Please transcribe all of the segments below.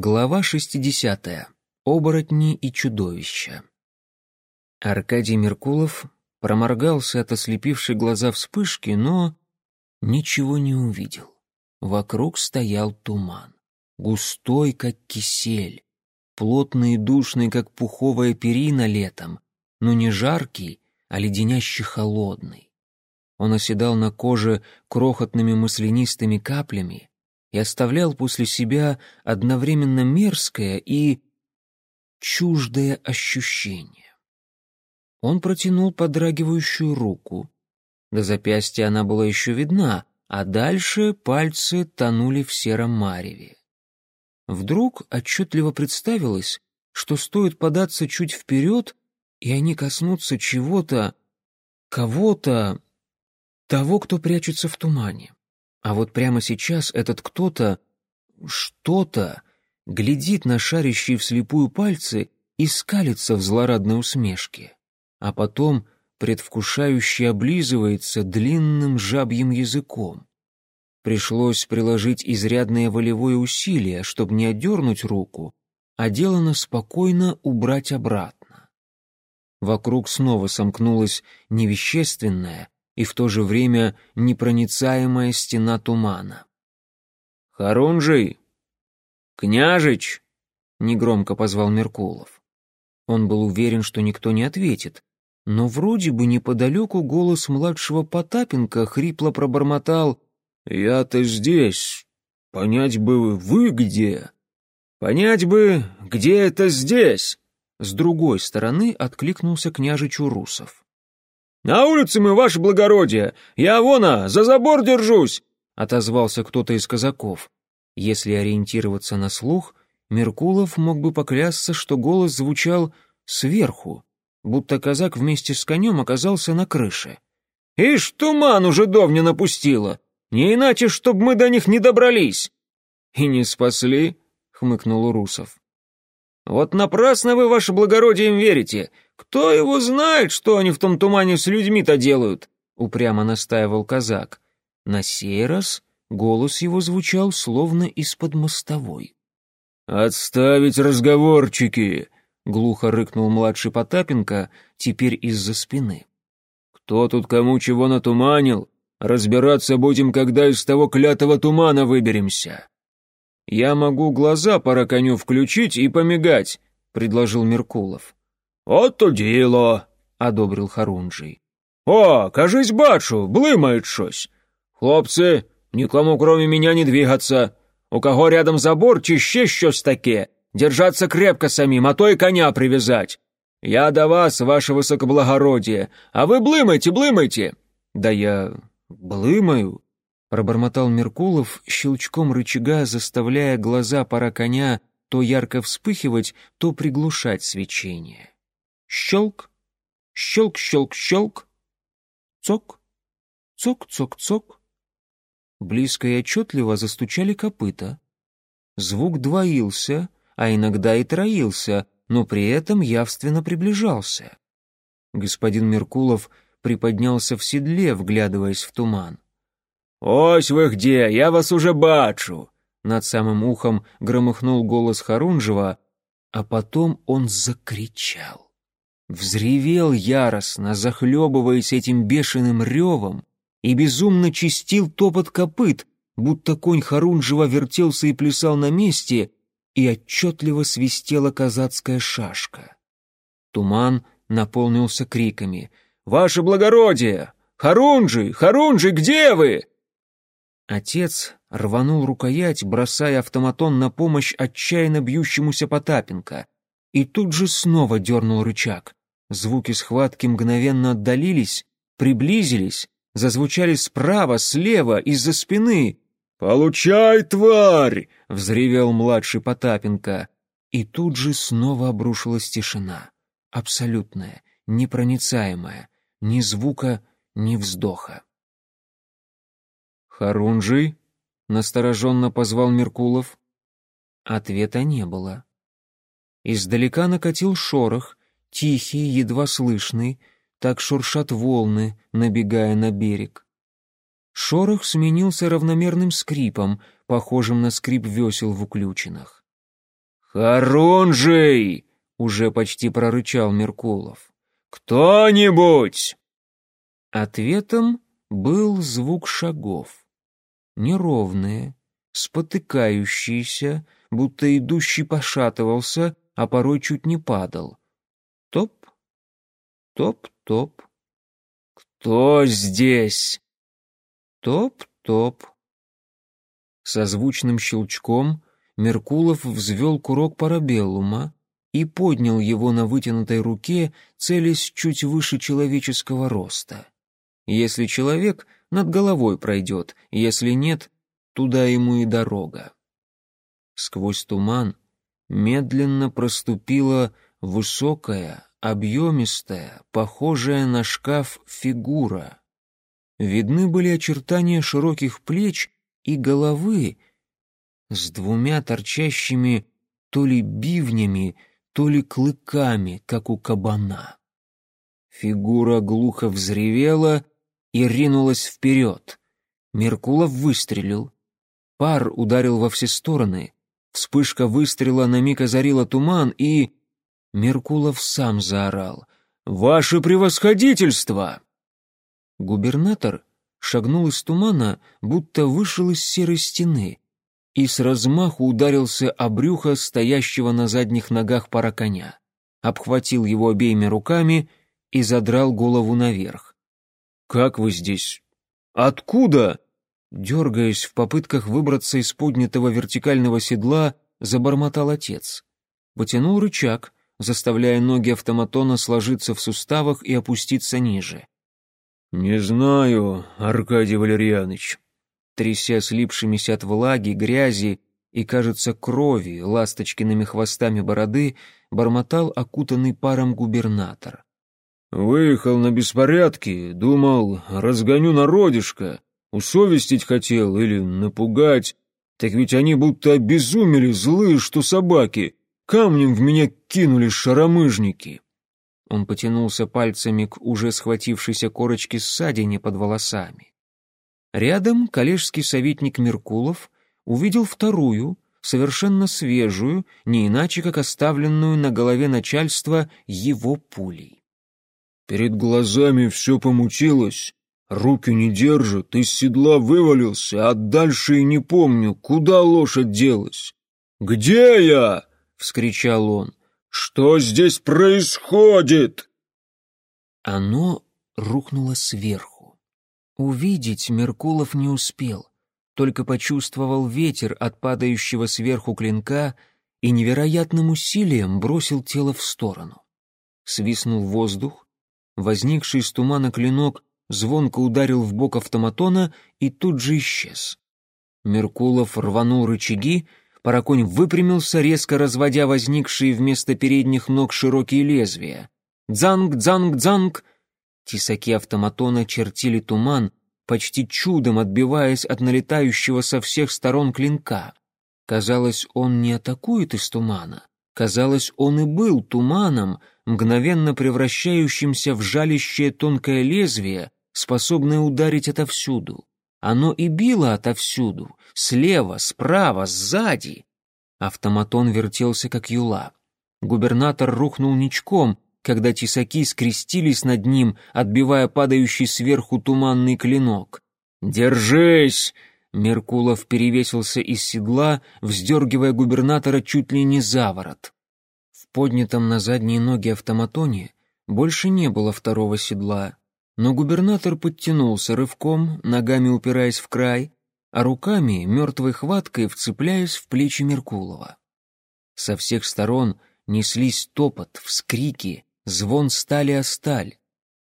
Глава 60. Оборотни и чудовища. Аркадий Меркулов проморгался от ослепившей глаза вспышки, но ничего не увидел. Вокруг стоял туман, густой, как кисель, плотный и душный, как пуховая перина летом, но не жаркий, а леденяще холодный. Он оседал на коже крохотными маслянистыми каплями, и оставлял после себя одновременно мерзкое и чуждое ощущение. Он протянул подрагивающую руку. До запястья она была еще видна, а дальше пальцы тонули в сером мареве. Вдруг отчетливо представилось, что стоит податься чуть вперед, и они коснутся чего-то, кого-то, того, кто прячется в тумане. А вот прямо сейчас этот кто-то, что-то, глядит на шарящие вслепую пальцы и скалится в злорадной усмешке. А потом предвкушающе облизывается длинным жабьим языком. Пришлось приложить изрядное волевое усилие, чтобы не отдернуть руку, а делано спокойно убрать обратно. Вокруг снова сомкнулась невещественная, и в то же время непроницаемая стена тумана. «Харунжий! Княжич!» — негромко позвал Меркулов. Он был уверен, что никто не ответит, но вроде бы неподалеку голос младшего Потапенко хрипло пробормотал «Я-то здесь. Понять бы, вы где?» «Понять бы, где это здесь?» С другой стороны откликнулся княжич Урусов. «На улице мы, ваше благородие! Я вона, за забор держусь!» — отозвался кто-то из казаков. Если ориентироваться на слух, Меркулов мог бы поклясться, что голос звучал сверху, будто казак вместе с конем оказался на крыше. «Ишь, туман уже давно напустило! Не иначе, чтоб мы до них не добрались!» «И не спасли?» — хмыкнул Урусов. «Вот напрасно вы, ваше благородие, им верите. Кто его знает, что они в том тумане с людьми-то делают?» — упрямо настаивал казак. На сей раз голос его звучал словно из-под мостовой. «Отставить разговорчики!» — глухо рыкнул младший Потапенко, теперь из-за спины. «Кто тут кому чего натуманил? Разбираться будем, когда из того клятого тумана выберемся. «Я могу глаза пора коню включить и помигать», — предложил Меркулов. «От то діло», — одобрил Харунжий. «О, кажись, бачу, блимает щось. Хлопцы, никому кроме меня не двигаться. У кого рядом забор чи ще щось таке, держаться крепко самим, а то и коня привязать. Я до вас, ваше высокоблагородие, а вы блымайте, блымайте». «Да я блымаю», Пробормотал Меркулов, щелчком рычага заставляя глаза пара коня то ярко вспыхивать, то приглушать свечение. Щелк, щелк-щелк-щелк, цок, цок-цок-цок. Близко и отчетливо застучали копыта. Звук двоился, а иногда и троился, но при этом явственно приближался. Господин Меркулов приподнялся в седле, вглядываясь в туман. «Ось вы где, я вас уже бачу!» Над самым ухом громыхнул голос Харунжева, а потом он закричал. Взревел яростно, захлебываясь этим бешеным ревом, и безумно чистил топот копыт, будто конь Харунжева вертелся и плясал на месте, и отчетливо свистела казацкая шашка. Туман наполнился криками. «Ваше благородие! Харунжи! Харунжи, где вы?» Отец рванул рукоять, бросая автоматон на помощь отчаянно бьющемуся Потапенко, и тут же снова дернул рычаг. Звуки схватки мгновенно отдалились, приблизились, зазвучали справа, слева, из-за спины. «Получай, тварь!» — взревел младший Потапенко. И тут же снова обрушилась тишина. Абсолютная, непроницаемая, ни звука, ни вздоха. «Харунжий?» — настороженно позвал Меркулов. Ответа не было. Издалека накатил шорох, тихий, едва слышный, так шуршат волны, набегая на берег. Шорох сменился равномерным скрипом, похожим на скрип весел в уключинах. «Харунжий!» — уже почти прорычал Меркулов. «Кто-нибудь!» Ответом был звук шагов. Неровные, спотыкающиеся, будто идущий пошатывался, а порой чуть не падал. Топ, топ-топ. «Кто здесь?» Топ-топ. Со звучным щелчком Меркулов взвел курок парабеллума и поднял его на вытянутой руке, целясь чуть выше человеческого роста. Если человек, над головой пройдет, если нет, туда ему и дорога. Сквозь туман медленно проступила высокая, объемистая, похожая на шкаф фигура. Видны были очертания широких плеч и головы с двумя торчащими то ли бивнями, то ли клыками, как у кабана. Фигура глухо взревела и ринулась вперед. Меркулов выстрелил. Пар ударил во все стороны. Вспышка выстрела на миг озарила туман, и... Меркулов сам заорал. «Ваше превосходительство!» Губернатор шагнул из тумана, будто вышел из серой стены, и с размаху ударился о брюхо стоящего на задних ногах пара коня, обхватил его обеими руками и задрал голову наверх. «Как вы здесь? Откуда?» Дергаясь в попытках выбраться из поднятого вертикального седла, забормотал отец. Потянул рычаг, заставляя ноги автоматона сложиться в суставах и опуститься ниже. «Не знаю, Аркадий Валерьяныч». Тряся слипшимися от влаги, грязи и, кажется, крови ласточкиными хвостами бороды, бормотал окутанный паром губернатор. Выехал на беспорядки, думал, разгоню народишко, усовестить хотел или напугать. Так ведь они будто обезумели, злые, что собаки. Камнем в меня кинули шаромыжники. Он потянулся пальцами к уже схватившейся корочке ссадине под волосами. Рядом коллежский советник Меркулов увидел вторую, совершенно свежую, не иначе как оставленную на голове начальства его пулей. Перед глазами все помутилось, руки не держат, из седла вывалился, а дальше и не помню, куда лошадь делась. «Где я?» — вскричал он. «Что здесь происходит?» Оно рухнуло сверху. Увидеть Меркулов не успел, только почувствовал ветер от падающего сверху клинка и невероятным усилием бросил тело в сторону. Свистнул воздух, Возникший из тумана клинок звонко ударил в бок автоматона и тут же исчез. Меркулов рванул рычаги, Параконь выпрямился, резко разводя возникшие вместо передних ног широкие лезвия. «Дзанг, дзанг, дзанг!» Тесаки автоматона чертили туман, почти чудом отбиваясь от налетающего со всех сторон клинка. Казалось, он не атакует из тумана. Казалось, он и был туманом, мгновенно превращающимся в жалящее тонкое лезвие, способное ударить отовсюду. Оно и било отовсюду, слева, справа, сзади. Автоматон вертелся, как юла. Губернатор рухнул ничком, когда тесаки скрестились над ним, отбивая падающий сверху туманный клинок. «Держись!» Меркулов перевесился из седла, вздергивая губернатора чуть ли не за ворот поднятом на задние ноги автоматоне больше не было второго седла, но губернатор подтянулся рывком, ногами упираясь в край, а руками мертвой хваткой вцепляясь в плечи Меркулова. Со всех сторон неслись топот, вскрики, звон стали о сталь.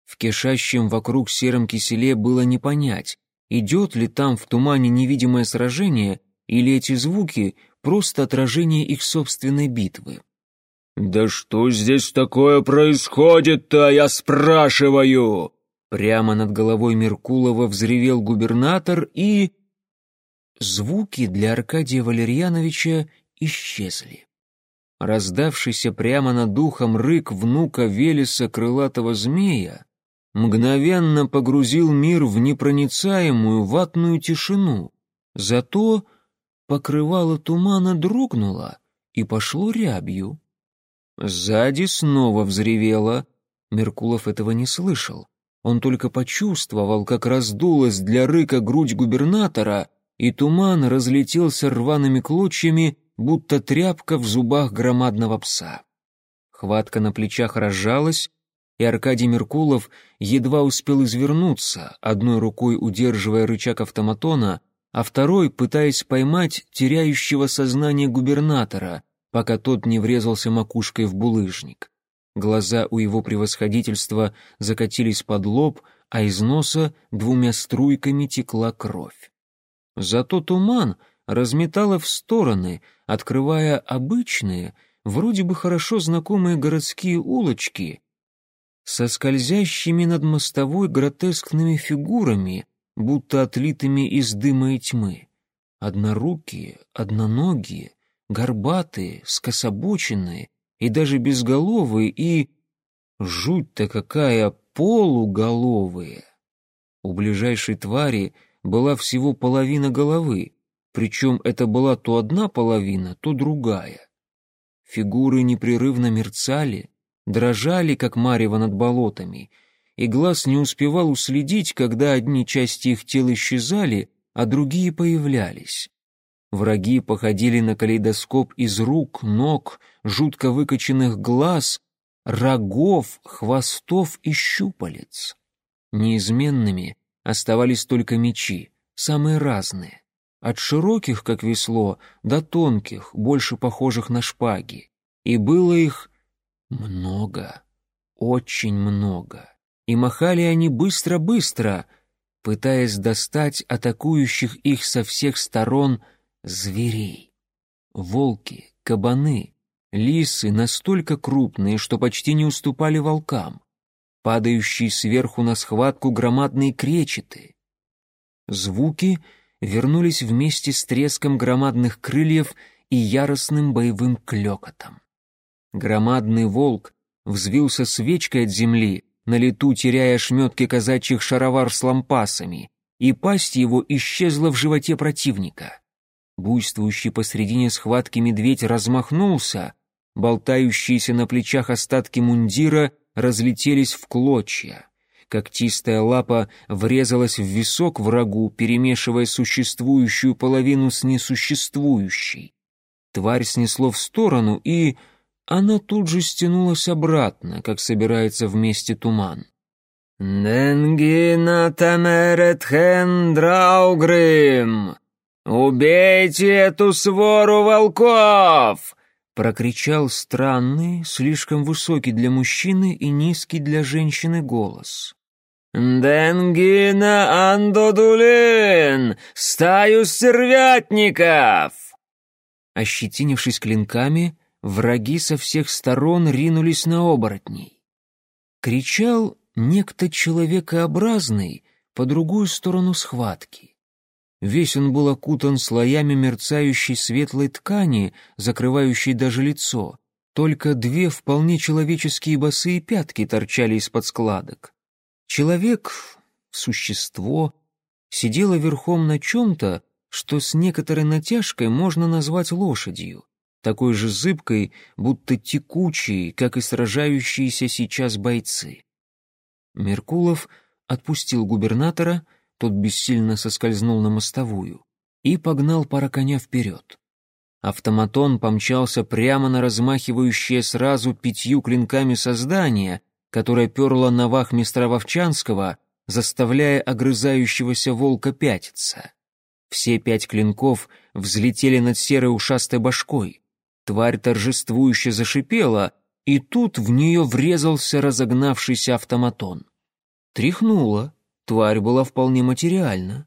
В кишащем вокруг сером киселе было не понять, идет ли там в тумане невидимое сражение или эти звуки — просто отражение их собственной битвы. «Да что здесь такое происходит-то, я спрашиваю?» Прямо над головой Меркулова взревел губернатор и... Звуки для Аркадия Валерьяновича исчезли. Раздавшийся прямо над духом рык внука Велеса крылатого змея мгновенно погрузил мир в непроницаемую ватную тишину. Зато покрывало тумана дрогнуло, и пошло рябью. Сзади снова взревело. Меркулов этого не слышал. Он только почувствовал, как раздулась для рыка грудь губернатора, и туман разлетелся рваными клочьями, будто тряпка в зубах громадного пса. Хватка на плечах разжалась, и Аркадий Меркулов едва успел извернуться, одной рукой удерживая рычаг автоматона, а второй пытаясь поймать теряющего сознание губернатора, пока тот не врезался макушкой в булыжник. Глаза у его превосходительства закатились под лоб, а из носа двумя струйками текла кровь. Зато туман разметало в стороны, открывая обычные, вроде бы хорошо знакомые городские улочки со скользящими над мостовой гротескными фигурами, будто отлитыми из дыма и тьмы. Однорукие, одноногие, горбатые, скособоченные и даже безголовые и... Жуть-то какая, полуголовые! У ближайшей твари была всего половина головы, причем это была то одна половина, то другая. Фигуры непрерывно мерцали, дрожали, как марево над болотами, и глаз не успевал уследить, когда одни части их тел исчезали, а другие появлялись. Враги походили на калейдоскоп из рук, ног, жутко выкоченных глаз, рогов, хвостов и щупалец. Неизменными оставались только мечи, самые разные. От широких, как весло, до тонких, больше похожих на шпаги. И было их много, очень много. И махали они быстро-быстро, пытаясь достать атакующих их со всех сторон зверей. Волки, кабаны, лисы настолько крупные, что почти не уступали волкам. Падающие сверху на схватку громадные кречеты. Звуки — вернулись вместе с треском громадных крыльев и яростным боевым клёкотом. Громадный волк взвился свечкой от земли, на лету теряя шметки казачьих шаровар с лампасами, и пасть его исчезла в животе противника. Буйствующий посредине схватки медведь размахнулся, болтающиеся на плечах остатки мундира разлетелись в клочья. Когтистая лапа врезалась в висок врагу, перемешивая существующую половину с несуществующей. Тварь снесло в сторону, и она тут же стянулась обратно, как собирается вместе туман. «Денгина тамеретхен драугрим! Убейте эту свору волков!» прокричал странный, слишком высокий для мужчины и низкий для женщины голос. «Денгина Андодулин! Стаю стервятников!» Ощетинившись клинками, враги со всех сторон ринулись на оборотней. Кричал некто человекообразный по другую сторону схватки. Весь он был окутан слоями мерцающей светлой ткани, закрывающей даже лицо. Только две вполне человеческие босые пятки торчали из-под складок. Человек, существо, сидело верхом на чем-то, что с некоторой натяжкой можно назвать лошадью, такой же зыбкой, будто текучей, как и сражающиеся сейчас бойцы. Меркулов отпустил губернатора, тот бессильно соскользнул на мостовую и погнал пара коня вперед. Автоматон помчался прямо на размахивающее сразу пятью клинками создание, которая перла на вахмистра Вовчанского, заставляя огрызающегося волка пятиться. Все пять клинков взлетели над серой ушастой башкой. Тварь торжествующе зашипела, и тут в нее врезался разогнавшийся автоматон. Тряхнуло, тварь была вполне материальна.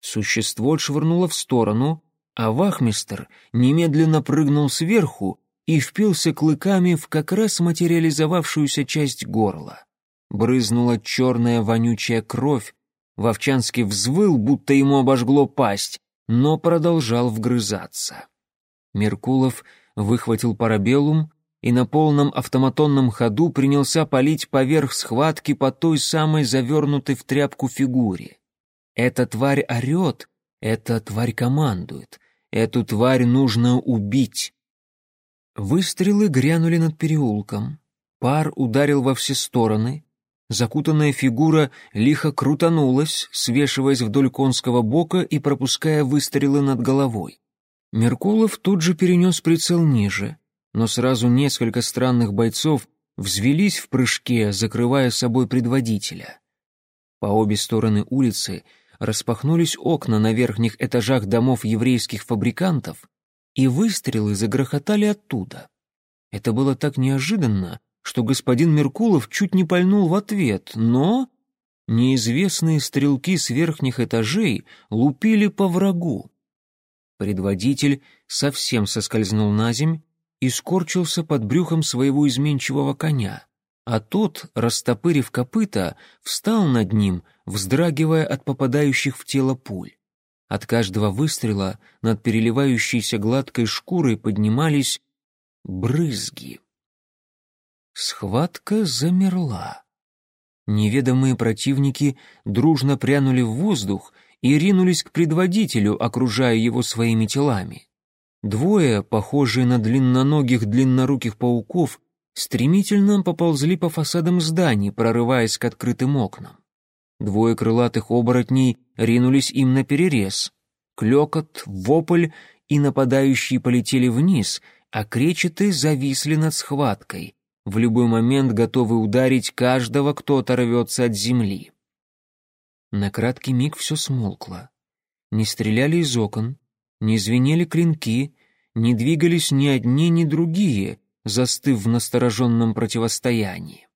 Существо швырнуло в сторону, а вахмистр немедленно прыгнул сверху и впился клыками в как раз материализовавшуюся часть горла. Брызнула черная вонючая кровь, Вовчанский взвыл, будто ему обожгло пасть, но продолжал вгрызаться. Меркулов выхватил парабеллум и на полном автоматонном ходу принялся палить поверх схватки по той самой завернутой в тряпку фигуре. Эта тварь орет, эта тварь командует, эту тварь нужно убить. Выстрелы грянули над переулком. Пар ударил во все стороны. Закутанная фигура лихо крутанулась, свешиваясь вдоль конского бока и пропуская выстрелы над головой. Меркулов тут же перенес прицел ниже, но сразу несколько странных бойцов взвелись в прыжке, закрывая собой предводителя. По обе стороны улицы распахнулись окна на верхних этажах домов еврейских фабрикантов, и выстрелы загрохотали оттуда. Это было так неожиданно, что господин Меркулов чуть не пальнул в ответ, но неизвестные стрелки с верхних этажей лупили по врагу. Предводитель совсем соскользнул на земь и скорчился под брюхом своего изменчивого коня, а тот, растопырив копыта, встал над ним, вздрагивая от попадающих в тело пуль. От каждого выстрела над переливающейся гладкой шкурой поднимались брызги. Схватка замерла. Неведомые противники дружно прянули в воздух и ринулись к предводителю, окружая его своими телами. Двое, похожие на длинноногих длинноруких пауков, стремительно поползли по фасадам зданий, прорываясь к открытым окнам. Двое крылатых оборотней ринулись им на перерез. Клёкот, вопль, и нападающие полетели вниз, а кречеты зависли над схваткой, в любой момент готовы ударить каждого, кто оторвется от земли. На краткий миг все смолкло. Не стреляли из окон, не звенели клинки, не двигались ни одни, ни другие, застыв в настороженном противостоянии.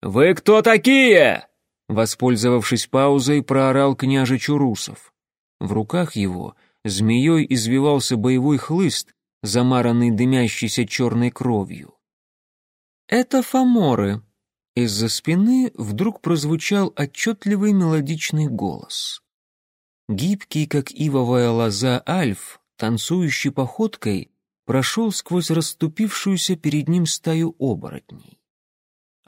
«Вы кто такие?» Воспользовавшись паузой, проорал княже Чурусов. В руках его змеей извивался боевой хлыст, замаранный дымящейся черной кровью. «Это фаморы», из-за спины вдруг прозвучал отчетливый мелодичный голос. Гибкий, как ивовая лоза, Альф, танцующий походкой, прошел сквозь расступившуюся перед ним стаю оборотней.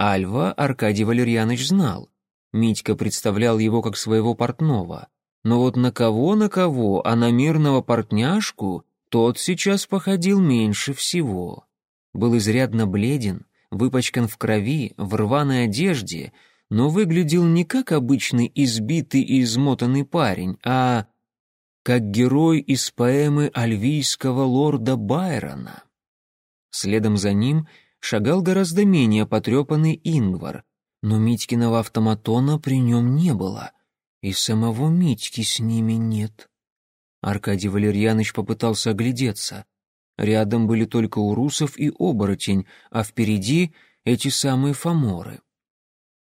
Альва Аркадий Валерьяныч знал. Митька представлял его как своего портного. Но вот на кого, на кого, а на мирного портняшку тот сейчас походил меньше всего. Был изрядно бледен, выпачкан в крови, в рваной одежде, но выглядел не как обычный избитый и измотанный парень, а как герой из поэмы альвийского лорда Байрона. Следом за ним шагал гораздо менее потрепанный Ингвар, но Митькиного автоматона при нем не было, и самого Митьки с ними нет. Аркадий Валерьяныч попытался оглядеться. Рядом были только Урусов и Оборотень, а впереди эти самые фаморы.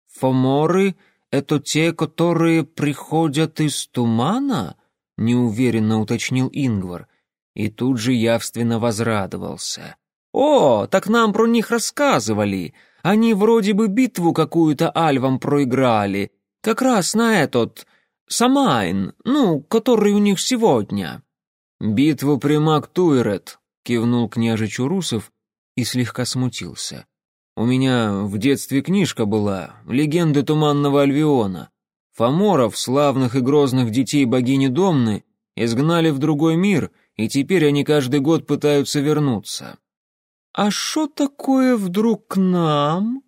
«Фаморы — это те, которые приходят из тумана?» — неуверенно уточнил Ингвар, и тут же явственно возрадовался. «О, так нам про них рассказывали. Они вроде бы битву какую-то альвам проиграли. Как раз на этот... Самайн, ну, который у них сегодня». «Битву при Мактуйрет», кивнул княжич Урусов и слегка смутился. У меня в детстве книжка была «Легенды туманного Альвиона». Фоморов, славных и грозных детей богини Домны, изгнали в другой мир, и теперь они каждый год пытаются вернуться. «А что такое вдруг к нам?»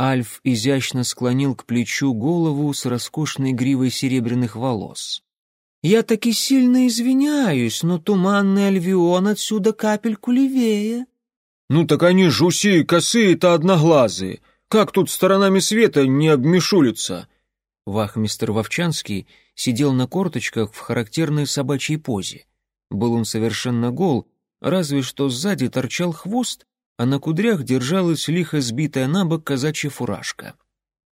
Альф изящно склонил к плечу голову с роскошной гривой серебряных волос. Я таки сильно извиняюсь, но туманный Альвион отсюда капельку левее». «Ну так они ж уси косые-то одноглазые. Как тут сторонами света не обмешулиться?» Вахмистер Вовчанский сидел на корточках в характерной собачьей позе. Был он совершенно гол, разве что сзади торчал хвост, а на кудрях держалась лихо сбитая на бок казачья фуражка.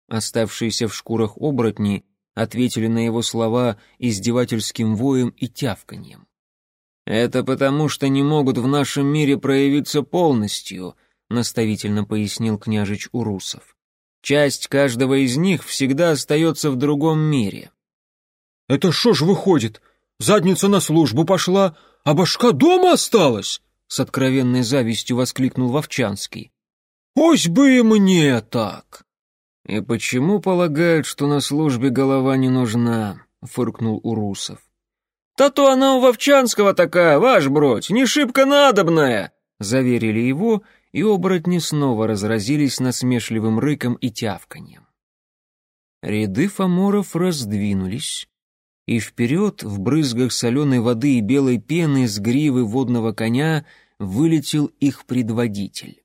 Оставшиеся в шкурах оборотни ответили на его слова издевательским воем и тявканьем. «Это потому, что не могут в нашем мире проявиться полностью», наставительно пояснил княжич Урусов. «Часть каждого из них всегда остается в другом мире». «Это что ж выходит? Задница на службу пошла, а башка дома осталась?» С откровенной завистью воскликнул Вовчанский. «Ось бы и мне так!» «И почему полагают, что на службе голова не нужна?» — фыркнул Урусов. «Да то она у Вовчанского такая, ваш бродь, не шибко надобная!» — заверили его, и оборотни снова разразились насмешливым рыком и тявканьем. Ряды фаморов раздвинулись, и вперед, в брызгах соленой воды и белой пены с гривы водного коня, вылетел их предводитель.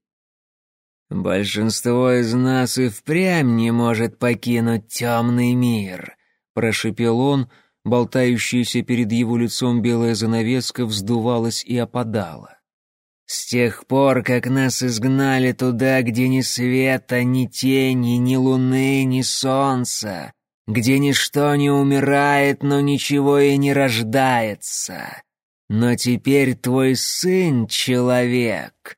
«Большинство из нас и впрямь не может покинуть темный мир», — прошепел он, болтающаяся перед его лицом белая занавеска вздувалась и опадала. «С тех пор, как нас изгнали туда, где ни света, ни тени, ни луны, ни солнца, где ничто не умирает, но ничего и не рождается. Но теперь твой сын — человек».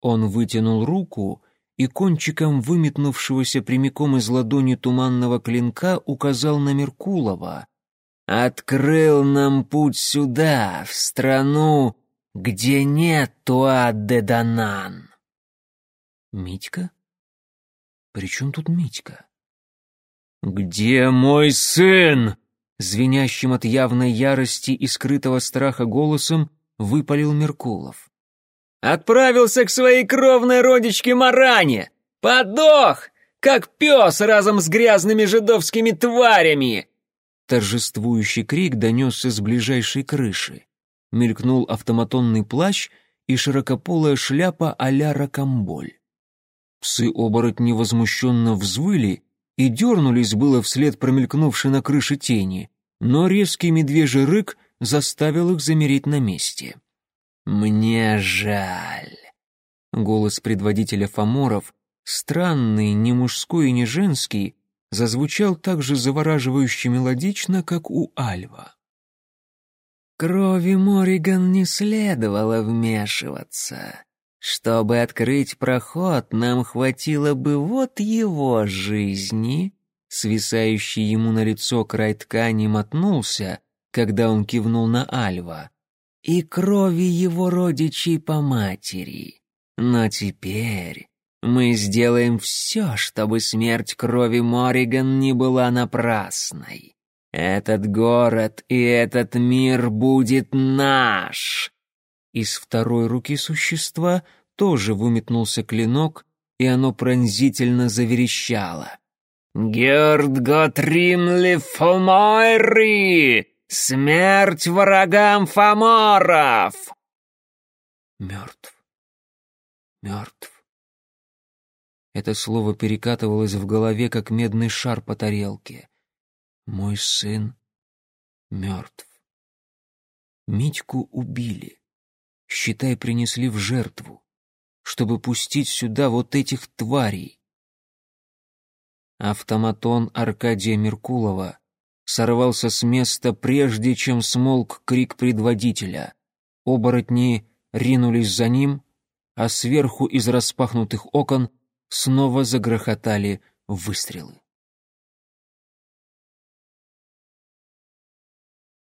Он вытянул руку и кончиком выметнувшегося прямиком из ладони туманного клинка указал на Меркулова. «Открыл нам путь сюда, в страну, где нет Туа-де-Данан». «Митька? При чем тут Митька?» «Где мой сын?» Звенящим от явной ярости и скрытого страха голосом выпалил Меркулов. «Отправился к своей кровной родичке Маране! Подох, как пес разом с грязными жидовскими тварями!» Торжествующий крик донесся с ближайшей крыши. Мелькнул автоматонный плащ и широкополая шляпа а-ля ракомболь. Псы-оборотни возмущенно взвыли и дернулись было вслед промелькнувшей на крыше тени, но резкий медвежий рык заставил их замереть на месте. «Мне жаль». Голос предводителя Фоморов, странный, не мужской и не женский, зазвучал так же завораживающе мелодично, как у Альва. Крови Мориган не следовало вмешиваться. Чтобы открыть проход, нам хватило бы вот его жизни. Свисающий ему на лицо край ткани мотнулся, когда он кивнул на Альва, и крови его родичей по матери. Но теперь мы сделаем все, чтобы смерть крови Мориган не была напрасной. Этот город и этот мир будет наш. Из второй руки существа тоже выметнулся клинок, и оно пронзительно заверещало. «Герд Готримли Фомойри! Смерть врагам Фоморов!» Мертв. Мертв. Это слово перекатывалось в голове, как медный шар по тарелке. Мой сын мертв. Митьку убили. Считай, принесли в жертву, чтобы пустить сюда вот этих тварей. Автоматон Аркадия Меркулова сорвался с места, прежде чем смолк крик предводителя. Оборотни ринулись за ним, а сверху из распахнутых окон снова загрохотали выстрелы.